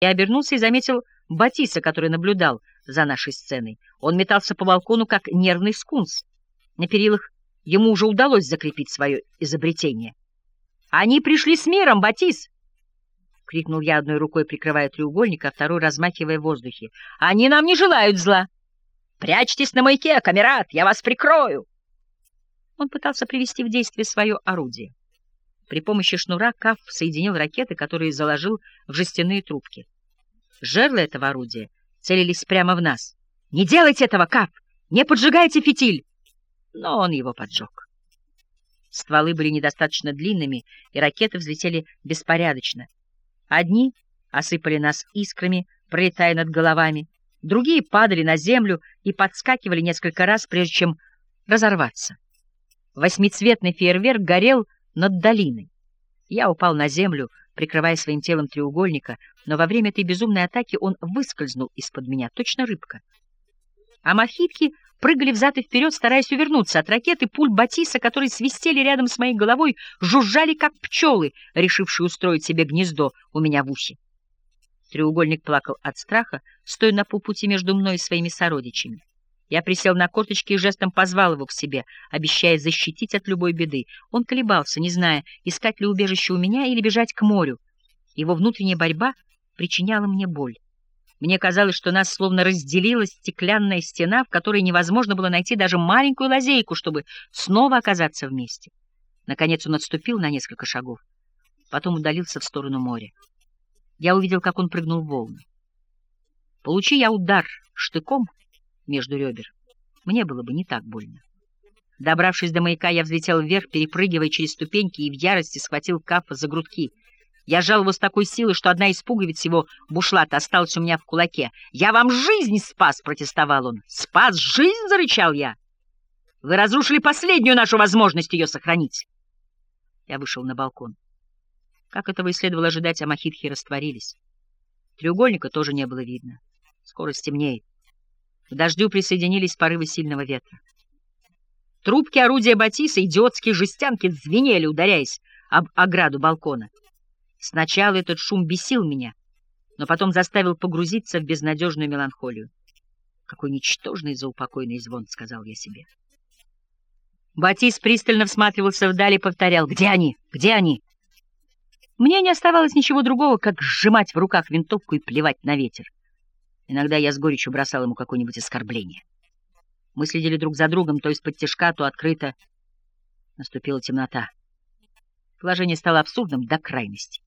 Я обернулся и заметил Батиса, который наблюдал за нашей сценой. Он метался по балкону, как нервный скунс. На перилах ему уже удалось закрепить свое изобретение. «Они пришли с миром, Батис!» — крикнул я одной рукой, прикрывая треугольник, а второй размахивая в воздухе. «Они нам не желают зла! Прячьтесь на маяке, камерат, я вас прикрою!» Он пытался привести в действие свое орудие. При помощи шнура Каф соединил ракеты, которые заложил в жестяные трубки. Жерла этого орудия целились прямо в нас. «Не делайте этого, Каф! Не поджигайте фитиль!» Но он его поджег. Стволы были недостаточно длинными, и ракеты взлетели беспорядочно. Одни осыпали нас искрами, пролетая над головами, другие падали на землю и подскакивали несколько раз, прежде чем разорваться. Восьмицветный фейерверк горел над долиной. Я упал на землю, прикрывая своим телом треугольника, но во время этой безумной атаки он выскользнул из-под меня, точно рыбка. А мохитки прыгали взад и вперед, стараясь увернуться от ракеты, пуль Батиса, которые свистели рядом с моей головой, жужжали, как пчелы, решившие устроить себе гнездо у меня в ухе. Треугольник плакал от страха, стоя на полпути между мной и своими сородичами. Я присел на корточки и жестом позвал его к себе, обещая защитить от любой беды. Он колебался, не зная, искать ли убежище у меня или бежать к морю. Его внутренняя борьба причиняла мне боль. Мне казалось, что нас словно разделила стеклянная стена, в которой невозможно было найти даже маленькую лазейку, чтобы снова оказаться вместе. Наконец он отступил на несколько шагов, потом удалился в сторону моря. Я увидел, как он прыгнул в волны. Получи я удар штыком — между ребер, мне было бы не так больно. Добравшись до маяка, я взлетел вверх, перепрыгивая через ступеньки, и в ярости схватил Кафа за грудки. Я жал его с такой силой, что одна из пуговиц его бушлата осталась у меня в кулаке. «Я вам жизнь спас!» — протестовал он. «Спас жизнь!» — зарычал я. «Вы разрушили последнюю нашу возможность ее сохранить!» Я вышел на балкон. Как этого и следовало ожидать, амахитхи растворились. Треугольника тоже не было видно. Скоро стемнеет. К дождю присоединились порывы сильного ветра. Трубки орудия Батиса, идиотские жестянки звенели, ударяясь об ограду балкона. Сначала этот шум бесил меня, но потом заставил погрузиться в безнадежную меланхолию. «Какой ничтожный заупокойный звон!» — сказал я себе. Батис пристально всматривался вдали и повторял «Где они? Где они?» Мне не оставалось ничего другого, как сжимать в руках винтовку и плевать на ветер. Иногда я с горечью бросал ему какое-нибудь оскорбление. Мы следили друг за другом, то из-под тяжка, то открыто. Наступила темнота. Положение стало абсурдным до крайности.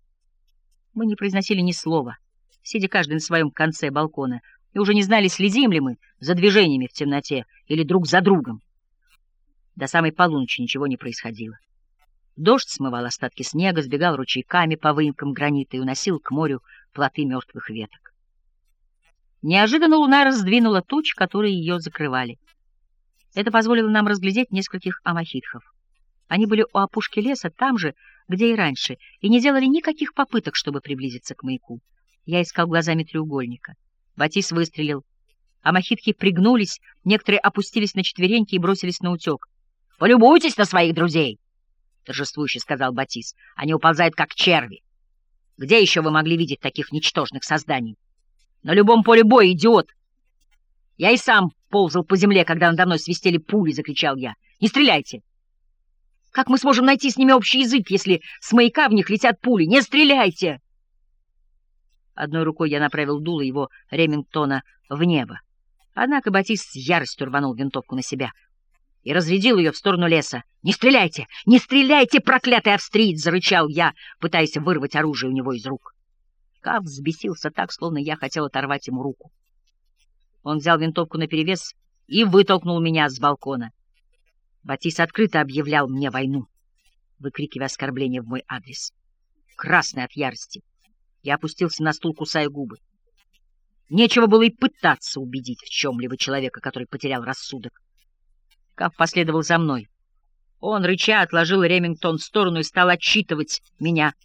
Мы не произносили ни слова, сидя каждый на своем конце балкона, и уже не знали, следим ли мы за движениями в темноте или друг за другом. До самой полуночи ничего не происходило. Дождь смывал остатки снега, сбегал ручейками по выемкам гранита и уносил к морю плоты мертвых веток. Неожиданно луна раздвинула туч, которые ее закрывали. Это позволило нам разглядеть нескольких амахитхов. Они были у опушки леса, там же, где и раньше, и не делали никаких попыток, чтобы приблизиться к маяку. Я искал глазами треугольника. Батис выстрелил. Амахитки пригнулись, некоторые опустились на четвереньки и бросились на утек. — Полюбуйтесь на своих друзей! — торжествующе сказал Батис. — Они уползают, как черви. Где еще вы могли видеть таких ничтожных созданий? На любом поле боя, идиот! Я и сам ползал по земле, когда надо мной свистели пули, — закричал я. Не стреляйте! Как мы сможем найти с ними общий язык, если с маяка в них летят пули? Не стреляйте! Одной рукой я направил дуло его Ремингтона в небо. Однако Батист с яростью рванул винтовку на себя и разрядил ее в сторону леса. «Не стреляйте! Не стреляйте, проклятый австриец!» — зарычал я, пытаясь вырвать оружие у него из рук. Кав взбесился так, словно я хотел оторвать ему руку. Он взял винтовку наперевес и вытолкнул меня с балкона. Батис открыто объявлял мне войну, выкрикивая оскорбления в мой адрес. Красный от ярости. Я опустился на стул, кусая губы. Нечего было и пытаться убедить в чем-либо человека, который потерял рассудок. Кав последовал за мной. Он, рыча, отложил Ремингтон в сторону и стал отчитывать меня —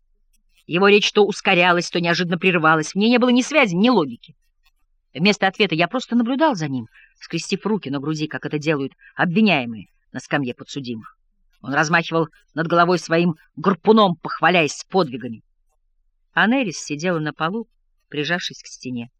его речь то ускорялась, то неожиданно прерывалась. Мне не было ни связи, ни логики. Вместо ответа я просто наблюдал за ним, скрестив руки на груди, как это делают обвиняемые на скамье подсудимых. Он размахивал над головой своим гарпуном, похваляясь подвигами. А Нерис сидела на полу прижавшись к стене.